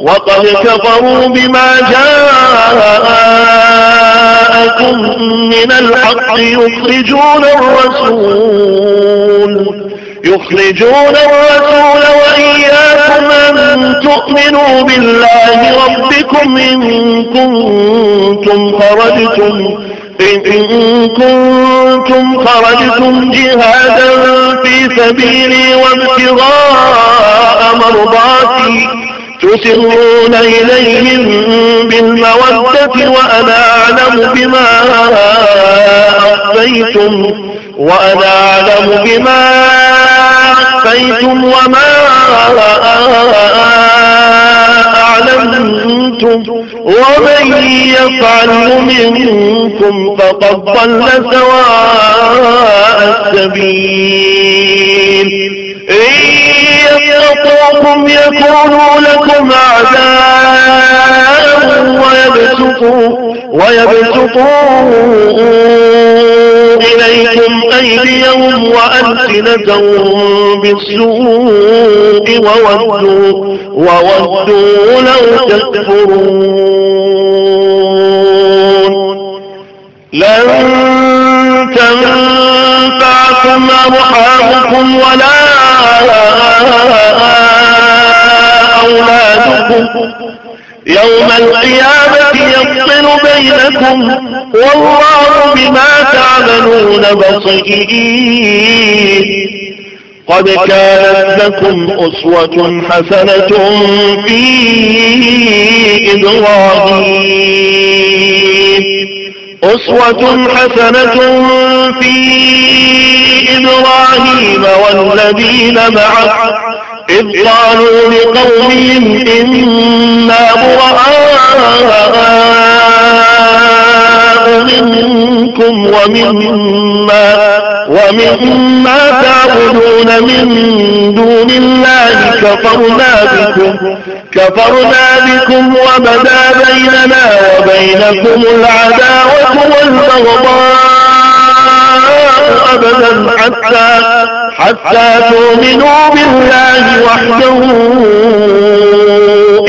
وقد كفروا بما جاءكم من الحق يخرجون الرسول يخرجون الرسول وإياكم أن تؤمنوا بالله ربكم إن كنتم خرجتم إن كنتم خرجتم جهادا في سبيلي وابتغاء مرضاتي تسرون إليهم بالمودة وأنا أعلم بما أخفيتم وأنا أعلم بما أخفيتم وما أعلمتم ومن يفعل منكم فقد ضل سواء السبيل. إن يسقطوكم يكونوا لكم أعداء ويبسطوا ويبسطوا إليكم أيديهم وألسنتهم بالسوء وودوا, وودوا لو تكفرون. لن تنفعكم أرحامكم ولا أولادكم. يوم القيامة يفصل بينكم. والله بما تعملون بصير. قد كانت لكم أسوة حسنة في إبراهيم. أسوة حسنة في إبراهيم والذين معه. إذ قالوا لقومهم إنا براء منكم ومما ومما تعبدون من دون الله كفرنا بكم. كفرنا بكم وبدا بيننا وبينكم العداوة والبغضاء أبدا حتى حتى تؤمنوا بالله وحده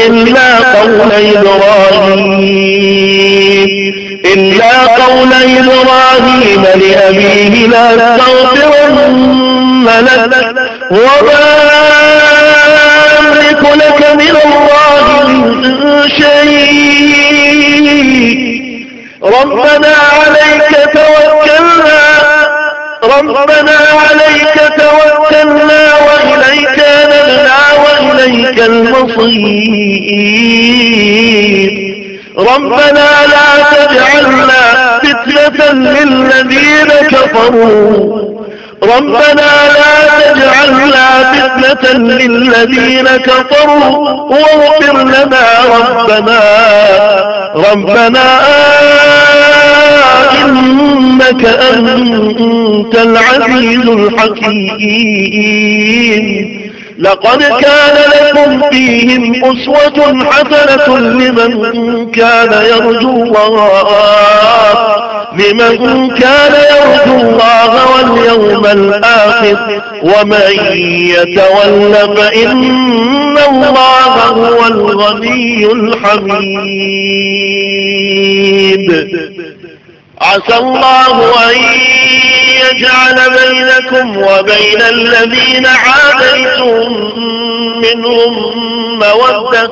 إلا قول إبراهيم. إلا قول إبراهيم لأبيه لا تغفرن. لك وما أملك لك من الله من شيء. ربنا عليك توكلنا ربنا عليك توكلنا وإليك نبنا وإليك المصير. ربنا لا تجعلنا فتنة للذين كفروا. ربنا لا تجعلنا فتنة للذين كفروا واغفر لنا ربنا. ربنا إنك أنت العزيز الحكيم. لقد كان لكم فيهم أسوة حسنة لمن كان يرجو الله لمن كان يرجو الله واليوم الآخر ومن يتول فإن الله هو الغني الحميد. عسى الله أن يجعل بينكم وبين الذين عاديتم منهم مودة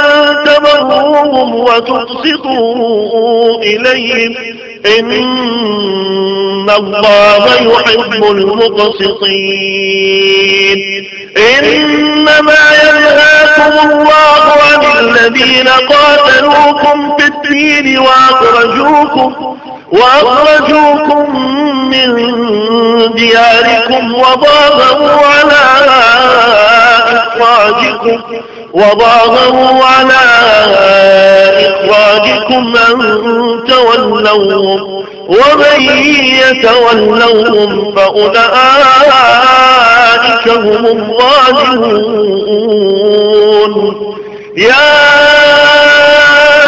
تبروهم وتقسطوا إليهم. إن الله يحب المقسطين. إنما ينهاكم الله عن الذين قاتلوكم في الدين وأخرجوكم وأخرجوكم من دياركم وضاغوا على إخراجكم وضاغوا على إخراجكم أن تولوهم ومن يتولوهم فأولئك هم الظالمون. يا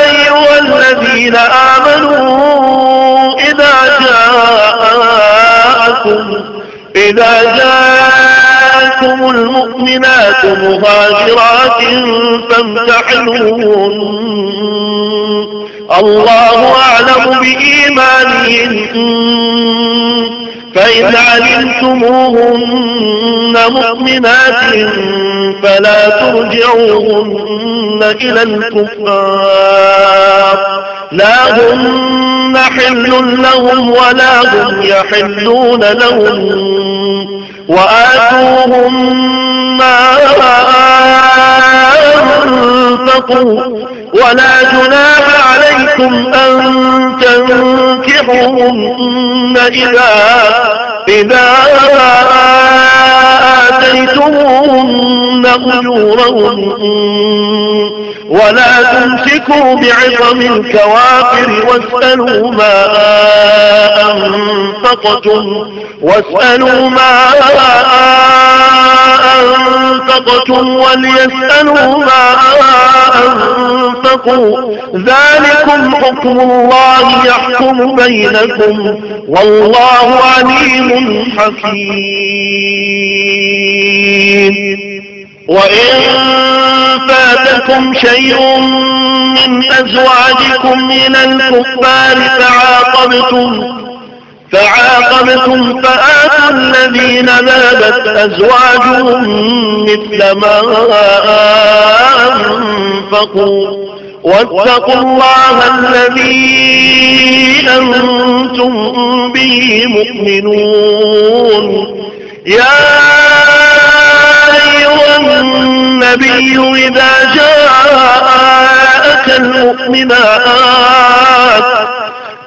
أيها الذين آمنوا إذا جاءكم إذا جاءكم المؤمنات مهاجرات فامتحنون الله أعلم بإيمانهم فإن علمتموهن مؤمنات فلا ترجعوهن إلى الكفار. لا هن حل لهم ولا هم يحلون لهم وآتوهم ما أنفقوا ولا جناح عليكم أن تنكحوهن إذا إذا آتيتموهن أجورهن ولا تمسكوا بعظم الكوافر واسألوا ما أنفقتم واسألوا ما أنفقتم وليسألوا ما أنفقوا ذلكم حكم الله يحكم بينكم والله عليم حكيم وإن فاتكم شيء من أزواجكم إلى الكفار فعاقبتم فعاقبتم فآتوا الذين ذابت أزواجهم مثل ما أنفقوا. واتقوا الله الذي أنتم به مؤمنون. يا النبي إذا جاءك المؤمنات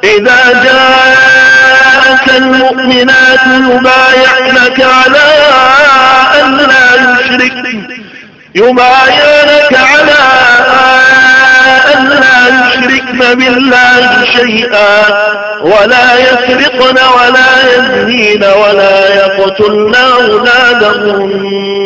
إذا جاءك المؤمنات يبايعنك على أن لا يشركن يبايعنك على أن لا يشركن بالله شيئا ولا يسرقن ولا يزنين ولا يقتلن أولادهن